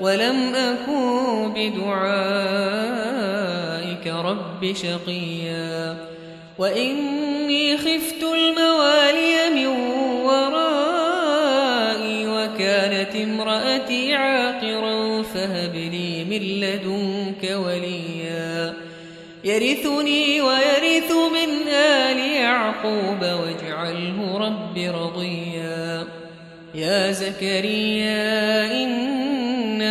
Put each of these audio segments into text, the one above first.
ولم أكن بدعائك رب شقيا. وإني خفت الموالي من ورائي وكانت امرأتي عاقرا فهب لي من لدنك وليا. يرثني ويرث من آل يعقوب واجعله رب رضيا. يا زكريا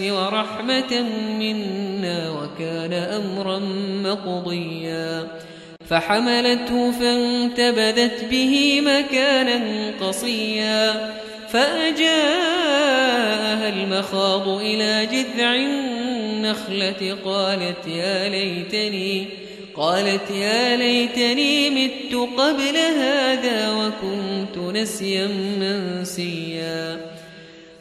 ورحمة منا وكان أمرا مقضيا. فحملته فانتبذت به مكانا قصيا. فأجاءها المخاض إلى جذع النخلة قالت يا ليتني قالت يا ليتني مت قبل هذا وكنت نسيا منسيا.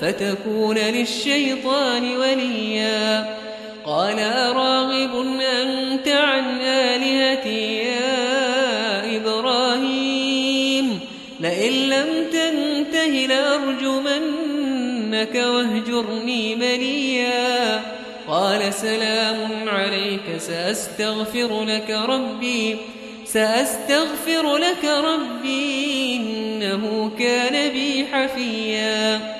فتكون للشيطان وليا. قال أراغب أنت عن آلهتي يا إبراهيم. لئن لم تنته لأرجمنك واهجرني مليا. قال سلام عليك سأستغفر لك ربي سأستغفر لك ربي إنه كان بي حفيا.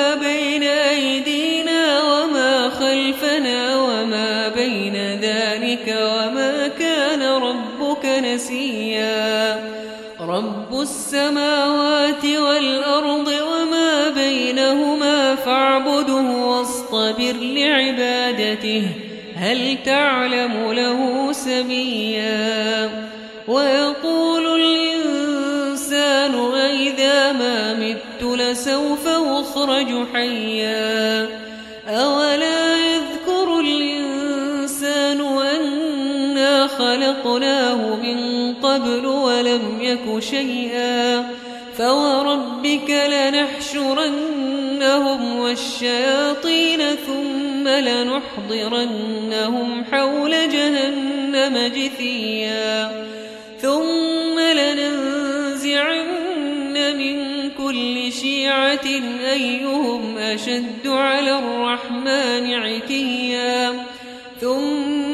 ذلك وما كان ربك نسيا. رب السماوات والأرض وما بينهما فاعبده واصطبر لعبادته هل تعلم له سميا؟ ويقول الإنسان أئذا ما مت لسوف أخرج حيا. أولا خلقناه من قبل ولم يك شيئا فوربك لنحشرنهم والشياطين ثم لنحضرنهم حول جهنم جثيا ثم لننزعن من كل شيعة أيهم أشد على الرحمن عتيا ثم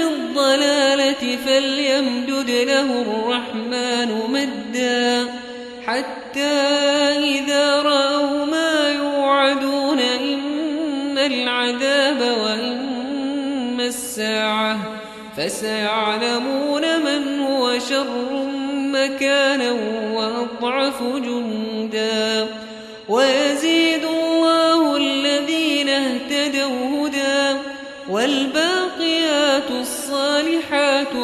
في الضلالة فليمدد له الرحمن مدا حتى إذا رأوا ما يوعدون إما العذاب وإما الساعة فسيعلمون من هو شر مكانا وأضعف جندا ويزيد الله الذين اهتدوا هدى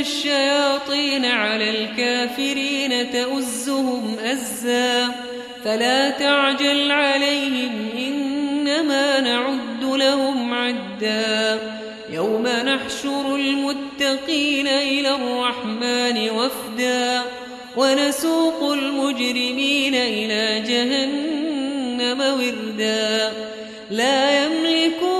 الشياطين على الكافرين تؤزهم أزا فلا تعجل عليهم إنما نعد لهم عدا يوم نحشر المتقين إلى الرحمن وفدا ونسوق المجرمين إلى جهنم وردا لا يملكون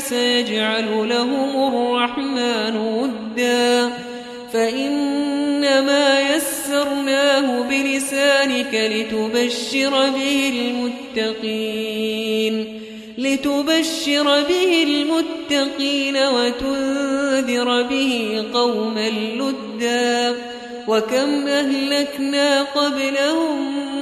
سيجعل لهم الرحمن ودا. فإنما يسرناه بلسانك لتبشر به المتقين. لتبشر به المتقين وتنذر به قوما لدا. وكم أهلكنا قبلهم